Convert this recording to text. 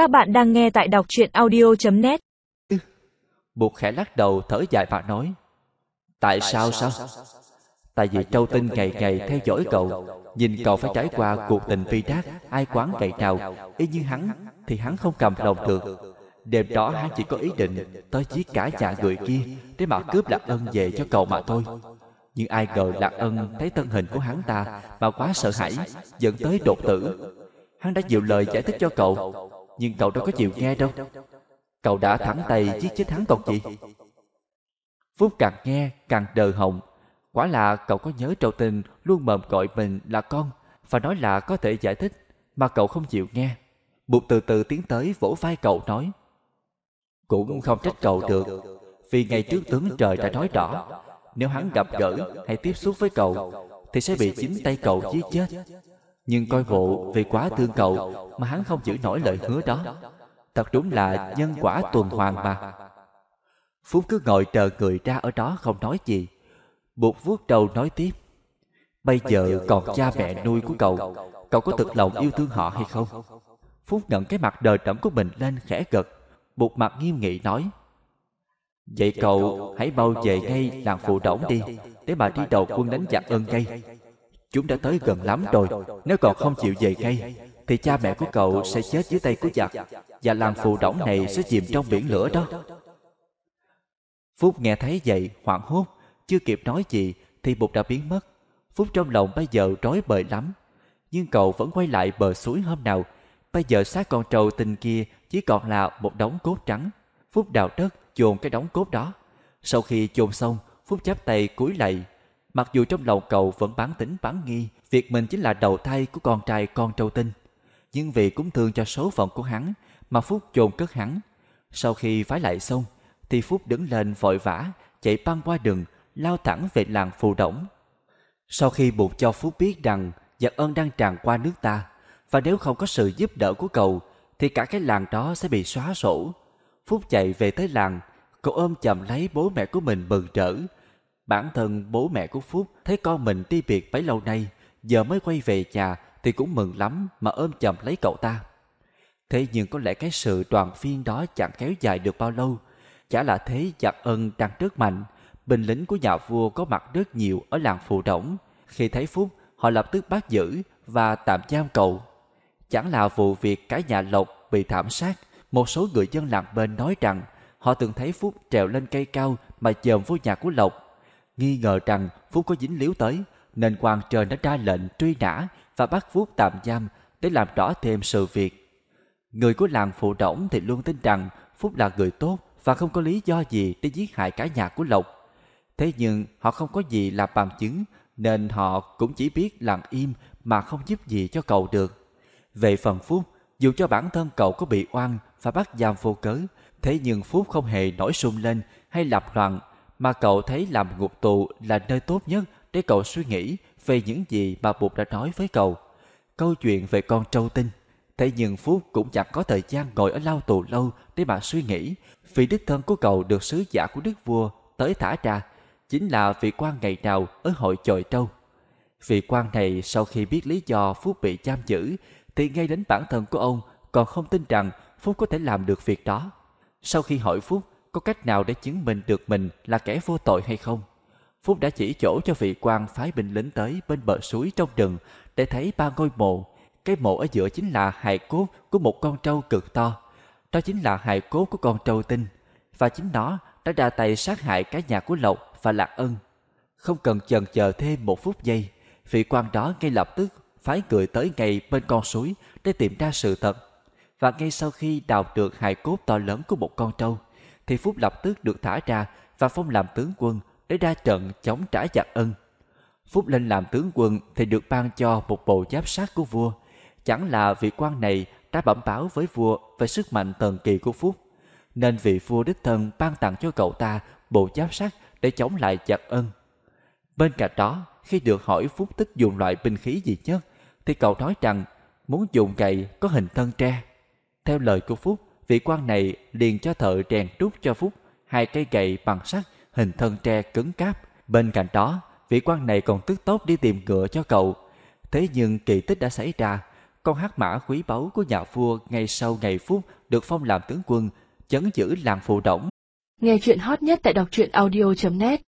Các bạn đang nghe tại đọc truyện audio.net Bụt khẽ lắc đầu thở dài và nói Tại sao sao? Tại vì Châu Tinh ngày ngày theo dõi cậu Nhìn cậu phải trải qua cuộc tình phi đát Ai quán ngày nào Y như hắn thì hắn không cầm lòng được. Đêm đó hắn chỉ có ý định Tới giết cả nhà người kia Để mà cướp lạc ân về cho cậu mà thôi. Nhưng ai ngờ lạc ân thấy thân hình của hắn ta Mà quá sợ hãi Dẫn tới đột tử. Hắn đã nhiều lời giải thích cho cậu nhưng cậu đâu có chịu nghe đâu Cậu đã thẳng tay giết chết hắn còn gì Phúc càng nghe, càng đờ hồng Quả là cậu có nhớ Trâu tình luôn mồm gọi mình là con, và nói là có thể giải thích, mà cậu không chịu nghe. Bụt từ từ tiến tới vỗ vai cậu nói Cũng không trách cậu được, vì ngày trước tướng trời đã nói rõ, nếu hắn gặp gỡ hay tiếp xúc với cậu thì sẽ bị chính tay cậu giết chết. Nhưng coi bộ vì quá thương cậu mà hắn không giữ nổi lời hứa đó. Thật đúng là nhân quả tuần hoàn mà. Phúc cứ ngồi chờ người ra ở đó không nói gì. Bụt vuốt đầu nói tiếp. Bây giờ còn cha mẹ nuôi của cậu, cậu có thực lòng yêu thương họ hay không? Phúc ngẩng cái mặt đời đẫm của mình lên khẽ gật. Bụt mặt nghiêm nghị nói. Vậy cậu hãy mau về ngay làng phụ đổng đi, để mà đi đầu quân đánh giặc ơn ngay. Chúng đã tới gần lắm rồi, nếu còn không chịu về ngay, thì cha mẹ của cậu sẽ chết dưới tay của giặc, và làng phù đổng này sẽ chìm trong biển lửa đó. Phúc nghe thấy vậy, hoảng hốt, chưa kịp nói gì thì bụt đã biến mất. Phúc trong lòng bây giờ rối bời lắm. Nhưng cậu vẫn quay lại bờ suối hôm nào. Bây giờ xác con trâu tình kia chỉ còn là một đống cốt trắng. Phúc đào đất chôn cái đống cốt đó. Sau khi chôn xong, Phúc chắp tay cúi lạy. Mặc dù trong lòng cậu vẫn bán tính bán nghi, việc mình chính là đầu thai của con trai con trâu tinh. Nhưng vì cũng thương cho số phận của hắn, mà Phúc chôn cất hắn. Sau khi phái lại xong, thì Phúc đứng lên vội vã, chạy băng qua đường, lao thẳng về làng Phù Đổng. Sau khi buộc cho Phúc biết rằng giặc ơn đang tràn qua nước ta, và nếu không có sự giúp đỡ của cậu, thì cả cái làng đó sẽ bị xóa sổ. Phúc chạy về tới làng, cậu ôm chầm lấy bố mẹ của mình mừng rỡ. Bản thân bố mẹ của Phúc thấy con mình đi biệt bấy lâu nay, giờ mới quay về nhà thì cũng mừng lắm mà ôm chầm lấy cậu ta. Thế nhưng có lẽ cái sự đoàn viên đó chẳng kéo dài được bao lâu. Chả là thế giặc ân đang rất mạnh. Binh lính của nhà vua có mặt rất nhiều ở làng Phù Đổng. Khi thấy Phúc, họ lập tức bắt giữ và tạm giam cậu. Chẳng là vụ việc cả nhà Lộc bị thảm sát. Một số người dân làng bên nói rằng họ từng thấy Phúc trèo lên cây cao mà chồm vô nhà của Lộc. Nghi ngờ rằng Phúc có dính líu tới, nên quan trời đã ra lệnh truy nã và bắt Phúc tạm giam để làm rõ thêm sự việc. Người của làng phụ đổng thì luôn tin rằng Phúc là người tốt và không có lý do gì để giết hại cả nhà của Lộc. Thế nhưng họ không có gì làm bằng chứng nên họ cũng chỉ biết lặng im mà không giúp gì cho cậu được. Về phần Phúc, dù cho bản thân cậu có bị oan và bắt giam vô cớ, thế nhưng Phúc không hề nổi sung lên hay lập loạn mà cậu thấy làm ngục tù là nơi tốt nhất để cậu suy nghĩ về những gì mà Bụt đã nói với cậu. Câu chuyện về con trâu tinh Thế nhưng Phúc cũng chẳng có thời gian ngồi ở lao tù lâu để mà suy nghĩ, vì đích thân của cậu được sứ giả của đức vua tới thả ra, chính là vị quan ngày nào ở hội chòi trâu. Vị quan này sau khi biết lý do Phúc bị giam giữ, thì ngay đến bản thân của ông còn không tin rằng Phúc có thể làm được việc đó. Sau khi hỏi Phúc có cách nào để chứng minh được mình là kẻ vô tội hay không, Phúc đã chỉ chỗ cho vị quan phái binh lính tới bên bờ suối trong rừng để thấy ba ngôi mộ cái mộ ở giữa chính là hài cốt của một con trâu cực to. Đó chính là hài cốt của con trâu tinh. Và chính nó đã ra tay sát hại cả nhà của Lộc và Lạc Ân. Không cần chần chờ thêm một phút giây, vị quan đó ngay lập tức phái người tới ngay bên con suối để tìm ra sự thật. Và ngay sau khi đào được hài cốt to lớn của một con trâu, thì Phúc lập tức được thả ra và phong làm tướng quân để ra trận chống trả giặc ân. Phúc lên làm tướng quân thì được ban cho một bộ giáp sắt của vua Chẳng là vị quan này đã bẩm báo với vua về sức mạnh thần kỳ của Phúc, nên vị vua đích thân ban tặng cho cậu ta bộ giáp sắt để chống lại giặc ân. Bên cạnh đó, khi được hỏi Phúc thích dùng loại binh khí gì nhất, thì cậu nói rằng muốn dùng gậy có hình thân tre. Theo lời của Phúc, vị quan này liền cho thợ rèn trúc cho Phúc hai cây gậy bằng sắt hình thân tre cứng cáp. Bên cạnh đó, vị quan này còn tức tốc đi tìm ngựa cho cậu. Thế nhưng kỳ tích đã xảy ra, con hắc mã quý báu của nhà vua ngay sau ngày phút được phong làm tướng quân, chấn giữ làng phù đổng. Nghe chuyện hot nhất tại đọc truyện audio.net